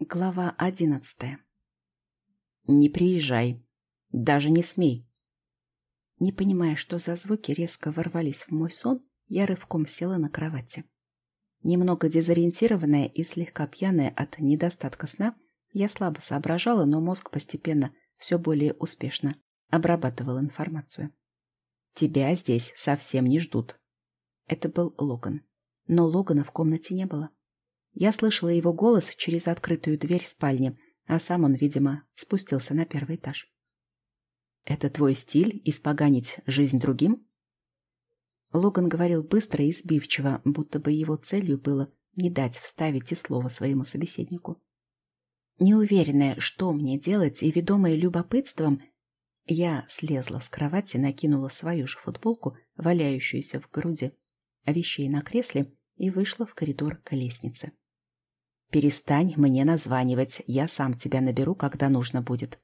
Глава одиннадцатая. «Не приезжай. Даже не смей». Не понимая, что за звуки резко ворвались в мой сон, я рывком села на кровати. Немного дезориентированная и слегка пьяная от недостатка сна, я слабо соображала, но мозг постепенно все более успешно обрабатывал информацию. «Тебя здесь совсем не ждут». Это был Логан. Но Логана в комнате не было. Я слышала его голос через открытую дверь спальни, а сам он, видимо, спустился на первый этаж. «Это твой стиль — испоганить жизнь другим?» Логан говорил быстро и сбивчиво, будто бы его целью было не дать вставить и слово своему собеседнику. Неуверенная, что мне делать, и ведомая любопытством, я слезла с кровати, накинула свою же футболку, валяющуюся в груди, вещей на кресле, и вышла в коридор к лестнице. «Перестань мне названивать, я сам тебя наберу, когда нужно будет».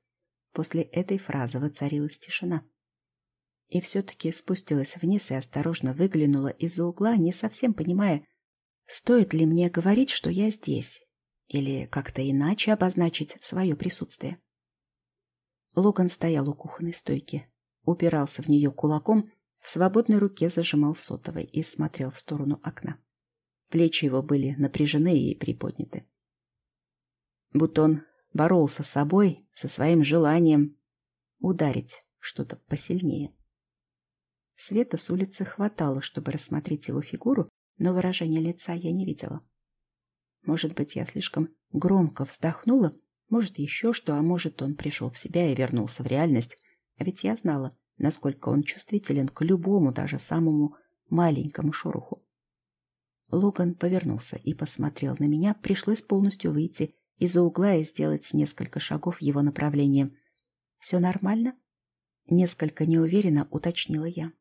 После этой фразы воцарилась тишина. И все-таки спустилась вниз и осторожно выглянула из-за угла, не совсем понимая, стоит ли мне говорить, что я здесь, или как-то иначе обозначить свое присутствие. Логан стоял у кухонной стойки, упирался в нее кулаком, в свободной руке зажимал сотовый и смотрел в сторону окна. Плечи его были напряжены и приподняты. Будто он боролся с собой, со своим желанием ударить что-то посильнее. Света с улицы хватало, чтобы рассмотреть его фигуру, но выражения лица я не видела. Может быть, я слишком громко вздохнула, может, еще что, а может, он пришел в себя и вернулся в реальность. А ведь я знала, насколько он чувствителен к любому, даже самому маленькому шороху. Логан повернулся и посмотрел на меня. Пришлось полностью выйти из-за угла и сделать несколько шагов в его направлении. «Все нормально?» Несколько неуверенно уточнила я.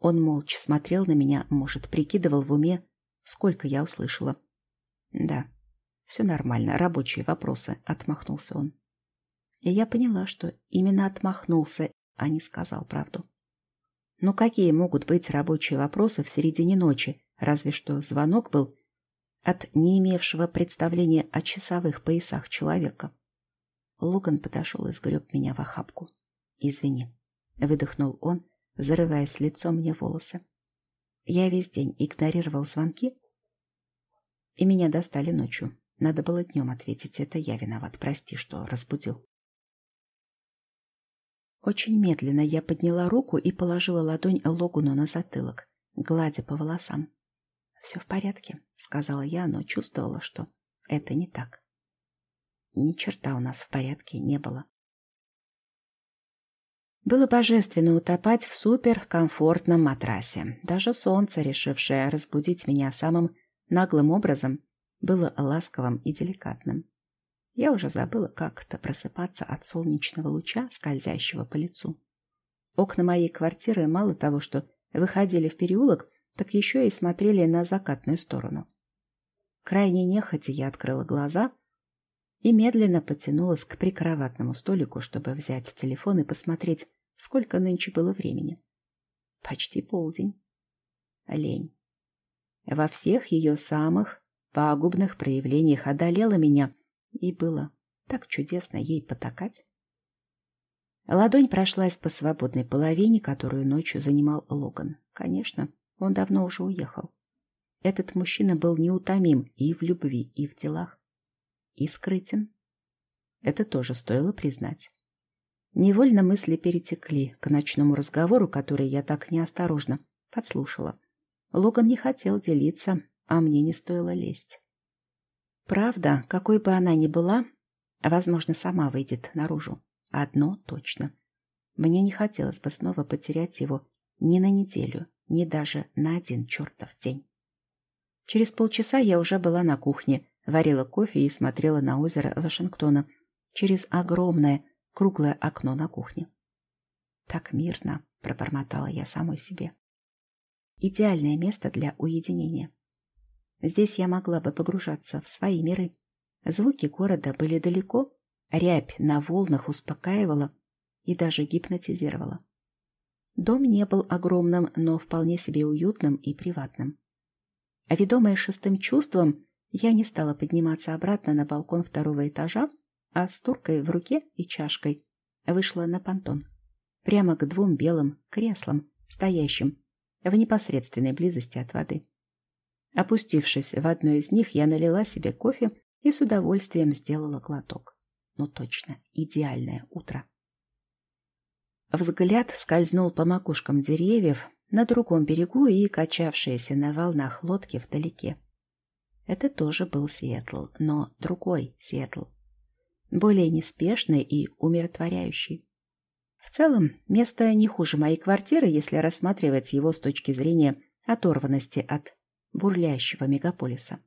Он молча смотрел на меня, может, прикидывал в уме, сколько я услышала. «Да, все нормально, рабочие вопросы», — отмахнулся он. И я поняла, что именно отмахнулся, а не сказал правду. Ну какие могут быть рабочие вопросы в середине ночи, Разве что звонок был от не имевшего представления о часовых поясах человека. Логан подошел и сгреб меня в охапку. «Извини», — выдохнул он, зарываясь лицом мне волосы. Я весь день игнорировал звонки, и меня достали ночью. Надо было днем ответить. Это я виноват. Прости, что разбудил. Очень медленно я подняла руку и положила ладонь Логуну на затылок, гладя по волосам. «Все в порядке», — сказала я, но чувствовала, что это не так. Ни черта у нас в порядке не было. Было божественно утопать в суперкомфортном матрасе. Даже солнце, решившее разбудить меня самым наглым образом, было ласковым и деликатным. Я уже забыла, как это просыпаться от солнечного луча, скользящего по лицу. Окна моей квартиры мало того, что выходили в переулок, так еще и смотрели на закатную сторону. Крайне нехотя я открыла глаза и медленно потянулась к прикроватному столику, чтобы взять телефон и посмотреть, сколько нынче было времени. Почти полдень. Лень. Во всех ее самых пагубных проявлениях одолела меня, и было так чудесно ей потакать. Ладонь прошлась по свободной половине, которую ночью занимал Логан. Конечно, он давно уже уехал. Этот мужчина был неутомим и в любви, и в делах. И скрытен. Это тоже стоило признать. Невольно мысли перетекли к ночному разговору, который я так неосторожно подслушала. Логан не хотел делиться, а мне не стоило лезть. Правда, какой бы она ни была, возможно, сама выйдет наружу. Одно точно. Мне не хотелось бы снова потерять его ни на неделю, ни даже на один чертов день. Через полчаса я уже была на кухне, варила кофе и смотрела на озеро Вашингтона через огромное круглое окно на кухне. «Так мирно», — пробормотала я самой себе. «Идеальное место для уединения. Здесь я могла бы погружаться в свои миры. Звуки города были далеко, рябь на волнах успокаивала и даже гипнотизировала. Дом не был огромным, но вполне себе уютным и приватным. А ведомая шестым чувством, Я не стала подниматься обратно на балкон второго этажа, а с туркой в руке и чашкой вышла на понтон. Прямо к двум белым креслам, стоящим в непосредственной близости от воды. Опустившись в одно из них, я налила себе кофе и с удовольствием сделала глоток. Ну точно, идеальное утро. Взгляд скользнул по макушкам деревьев на другом берегу и качавшиеся на волнах лодки вдалеке. Это тоже был Сиэтл, но другой Сиэтл. Более неспешный и умиротворяющий. В целом, место не хуже моей квартиры, если рассматривать его с точки зрения оторванности от бурлящего мегаполиса.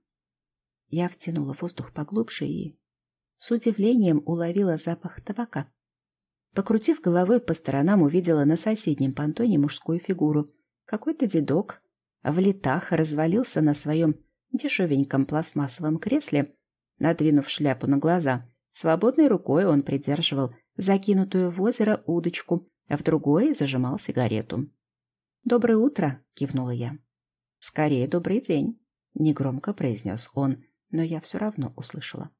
Я втянула воздух поглубже и с удивлением уловила запах табака. Покрутив головой по сторонам, увидела на соседнем понтоне мужскую фигуру. Какой-то дедок в летах развалился на своем дешевеньком пластмассовом кресле, надвинув шляпу на глаза. Свободной рукой он придерживал закинутую в озеро удочку, а в другой зажимал сигарету. «Доброе утро!» — кивнула я. «Скорее, добрый день!» — негромко произнес он, но я все равно услышала.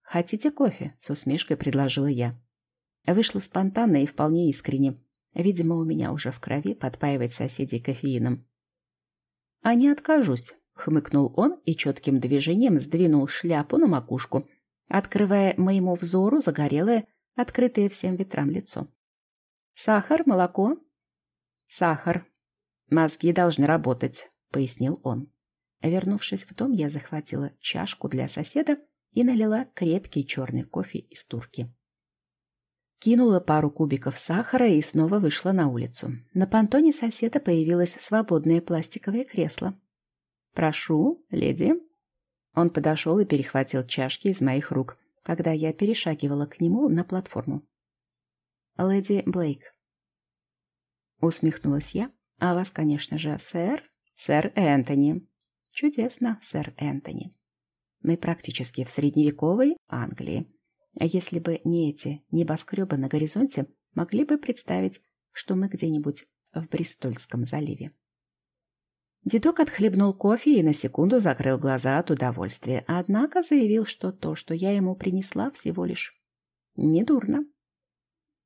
«Хотите кофе?» — с усмешкой предложила я. Вышла спонтанно и вполне искренне. Видимо, у меня уже в крови подпаивать соседей кофеином. «А не откажусь», — хмыкнул он и четким движением сдвинул шляпу на макушку, открывая моему взору загорелое, открытое всем ветрам лицо. «Сахар, молоко?» «Сахар. Мозги должны работать», — пояснил он. Вернувшись в дом, я захватила чашку для соседа и налила крепкий черный кофе из турки. Кинула пару кубиков сахара и снова вышла на улицу. На понтоне соседа появилось свободное пластиковое кресло. «Прошу, леди». Он подошел и перехватил чашки из моих рук, когда я перешагивала к нему на платформу. «Леди Блейк». Усмехнулась я. «А вас, конечно же, сэр?» «Сэр Энтони». «Чудесно, сэр Энтони». Мы практически в средневековой Англии. А если бы не эти небоскребы на горизонте, могли бы представить, что мы где-нибудь в Бристольском заливе. Дедок отхлебнул кофе и на секунду закрыл глаза от удовольствия, однако заявил, что то, что я ему принесла, всего лишь недурно.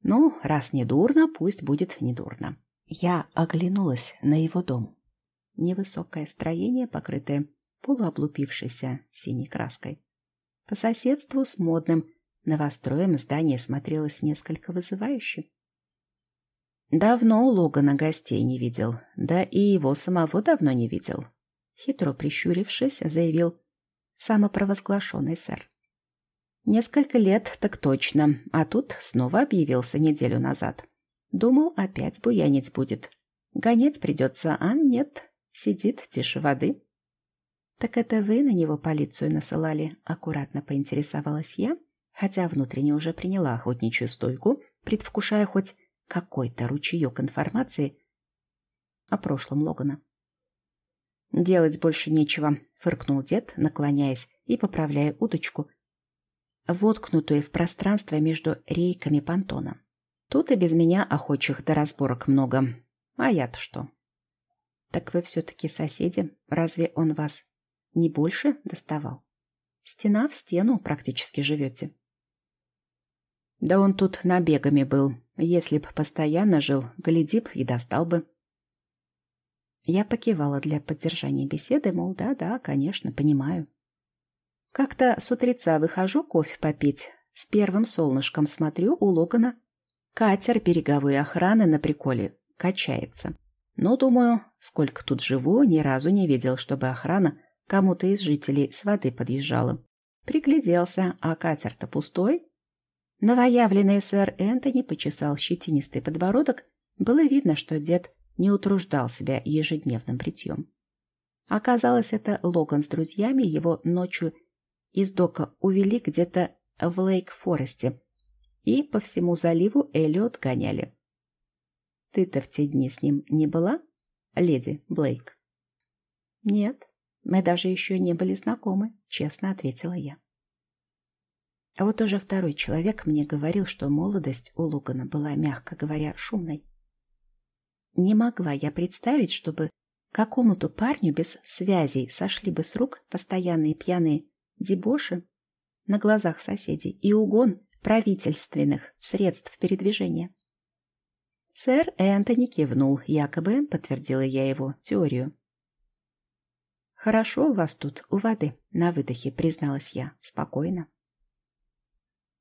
Ну, раз недурно, пусть будет недурно. Я оглянулась на его дом. Невысокое строение, покрытое полуоблупившейся синей краской. По соседству с модным новостроем здание смотрелось несколько вызывающе. Давно Логана гостей не видел, да и его самого давно не видел. Хитро прищурившись, заявил самопровозглашенный сэр. Несколько лет, так точно, а тут снова объявился неделю назад. Думал, опять буянить будет. Гонец придется, а нет, сидит тише воды. «Так это вы на него полицию насылали?» — аккуратно поинтересовалась я, хотя внутренне уже приняла охотничью стойку, предвкушая хоть какой-то ручеек информации о прошлом Логана. «Делать больше нечего», — фыркнул дед, наклоняясь и поправляя удочку, воткнутую в пространство между рейками понтона. «Тут и без меня охочих до разборок много. А я-то что?» «Так вы все-таки соседи. Разве он вас не больше доставал. Стена в стену практически живете. Да он тут набегами был. Если б постоянно жил, гляди б и достал бы. Я покивала для поддержания беседы, мол, да-да, конечно, понимаю. Как-то с утреца выхожу кофе попить. С первым солнышком смотрю у Логана. Катер береговой охраны на приколе качается. Но, думаю, сколько тут живу, ни разу не видел, чтобы охрана кому-то из жителей с воды подъезжала. Пригляделся, а катер-то пустой. Новоявленный сэр Энтони почесал щетинистый подбородок. Было видно, что дед не утруждал себя ежедневным бритьем. Оказалось, это Логан с друзьями его ночью из дока увели где-то в Лейк-Форесте и по всему заливу Эллиот гоняли. Ты-то в те дни с ним не была, леди Блейк? Нет, мы даже еще не были знакомы, честно ответила я. А вот уже второй человек мне говорил, что молодость у Лугана была, мягко говоря, шумной. Не могла я представить, чтобы Какому-то парню без связей сошли бы с рук постоянные пьяные дебоши на глазах соседей и угон правительственных средств передвижения. Сэр Энтони кивнул, якобы подтвердила я его теорию. «Хорошо у вас тут, у воды», — на выдохе призналась я, спокойно.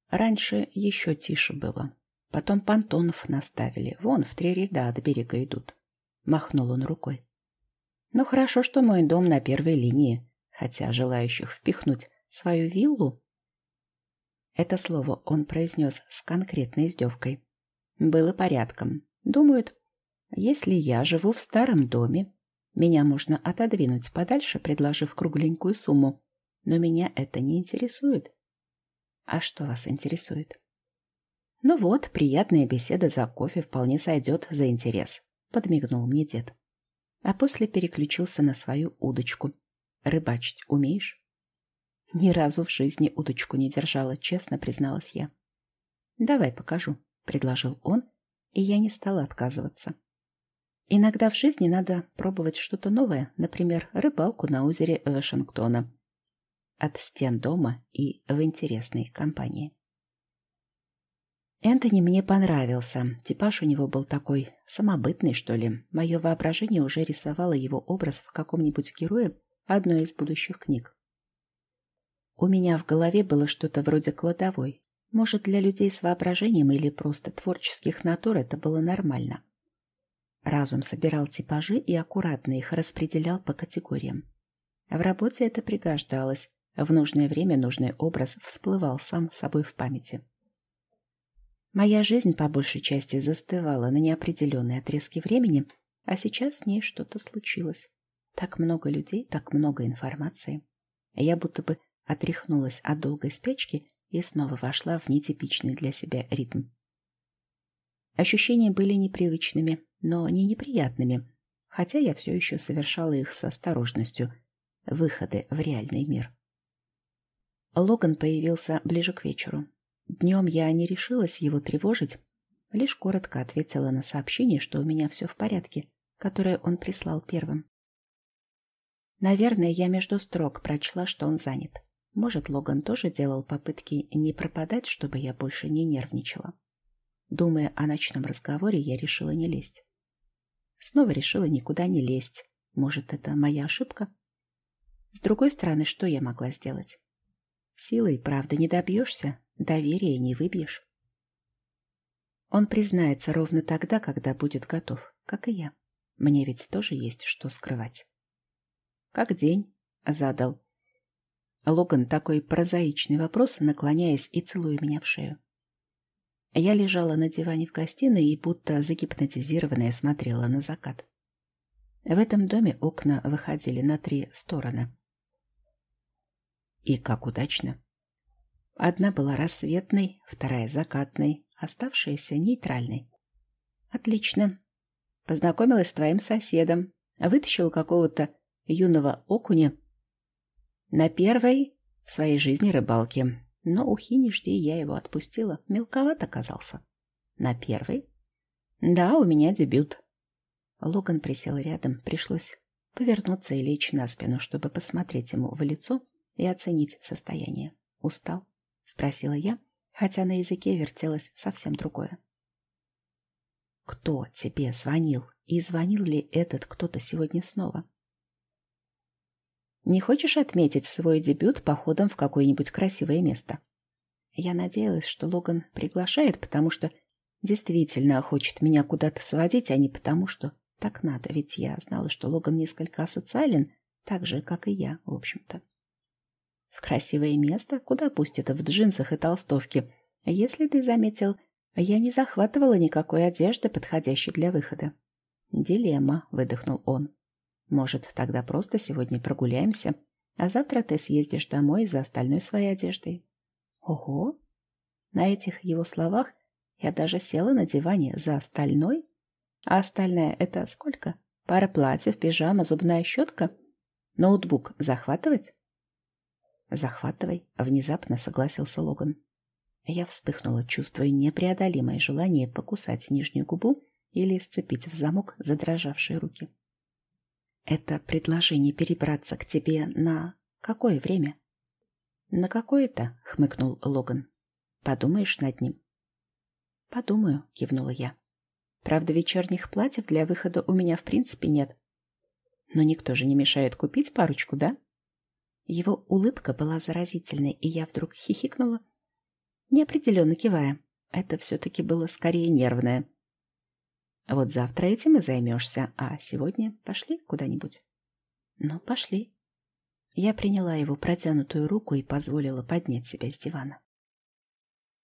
Раньше еще тише было. Потом понтонов наставили. Вон, в три ряда от берега идут. Махнул он рукой. Ну, хорошо, что мой дом на первой линии, хотя желающих впихнуть свою виллу... Это слово он произнес с конкретной издевкой. Было порядком. Думают, если я живу в старом доме, меня можно отодвинуть подальше, предложив кругленькую сумму. Но меня это не интересует. А что вас интересует? Ну вот, приятная беседа за кофе вполне сойдет за интерес, подмигнул мне дед. А после переключился на свою удочку. Рыбачить умеешь? Ни разу в жизни удочку не держала, честно призналась я. Давай покажу, предложил он, и я не стала отказываться. Иногда в жизни надо пробовать что-то новое, например, рыбалку на озере Вашингтона. От стен дома и в интересной компании. Энтони мне понравился. Типаж у него был такой самобытный, что ли. Мое воображение уже рисовало его образ в каком-нибудь герое одной из будущих книг. У меня в голове было что-то вроде кладовой. Может, для людей с воображением или просто творческих натур это было нормально. Разум собирал типажи и аккуратно их распределял по категориям. В работе это пригождалось. В нужное время нужный образ всплывал сам собой в памяти. Моя жизнь по большей части застывала на неопределенные отрезки времени, а сейчас с ней что-то случилось. Так много людей, так много информации. Я будто бы отряхнулась от долгой спячки и снова вошла в нетипичный для себя ритм. Ощущения были непривычными, но не неприятными, хотя я все еще совершала их с осторожностью, выходы в реальный мир. Логан появился ближе к вечеру. Днем я не решилась его тревожить, лишь коротко ответила на сообщение, что у меня все в порядке, которое он прислал первым. Наверное, я между строк прочла, что он занят. Может, Логан тоже делал попытки не пропадать, чтобы я больше не нервничала. Думая о ночном разговоре, я решила не лезть. Снова решила никуда не лезть. Может, это моя ошибка? С другой стороны, что я могла сделать? Силой, правда, не добьешься, доверия не выбьешь. Он признается ровно тогда, когда будет готов, как и я. Мне ведь тоже есть что скрывать. «Как день?» — задал. Логан такой прозаичный вопрос, наклоняясь и целуя меня в шею. Я лежала на диване в гостиной и будто загипнотизированная смотрела на закат. В этом доме окна выходили на три стороны. И как удачно. Одна была рассветной, вторая закатной, оставшаяся нейтральной. Отлично. Познакомилась с твоим соседом, вытащил какого-то юного окуня на первой в своей жизни рыбалке. Но ухи не жди, я его отпустила. Мелковат оказался. На первый? Да, у меня дебют. Логан присел рядом. Пришлось повернуться и лечь на спину, чтобы посмотреть ему в лицо и оценить состояние. Устал? Спросила я, хотя на языке вертелось совсем другое. Кто тебе звонил? И звонил ли этот кто-то сегодня снова? Не хочешь отметить свой дебют походом в какое-нибудь красивое место? Я надеялась, что Логан приглашает, потому что действительно хочет меня куда-то сводить, а не потому, что так надо, ведь я знала, что Логан несколько асоциален, так же, как и я, в общем-то. В красивое место, куда пустят в джинсах и толстовке. Если ты заметил, я не захватывала никакой одежды, подходящей для выхода. Дилемма, выдохнул он. Может, тогда просто сегодня прогуляемся, а завтра ты съездишь домой за остальной своей одеждой. Ого! На этих его словах я даже села на диване за остальной. А остальное это сколько? Пара платьев, пижама, зубная щетка? Ноутбук захватывать? Захватывай, внезапно согласился Логан. Я вспыхнула, чувствуя непреодолимое желание покусать нижнюю губу или сцепить в замок задрожавшие руки. Это предложение перебраться к тебе на какое время? На какое-то, хмыкнул Логан. Подумаешь над ним? Подумаю, кивнула я. Правда, вечерних платьев для выхода у меня в принципе нет. Но никто же не мешает купить парочку, да? Его улыбка была заразительной, и я вдруг хихикнула, неопределенно кивая. Это все-таки было скорее нервное. Вот завтра этим и займешься, а сегодня пошли куда-нибудь. Ну, пошли. Я приняла его протянутую руку и позволила поднять себя с дивана.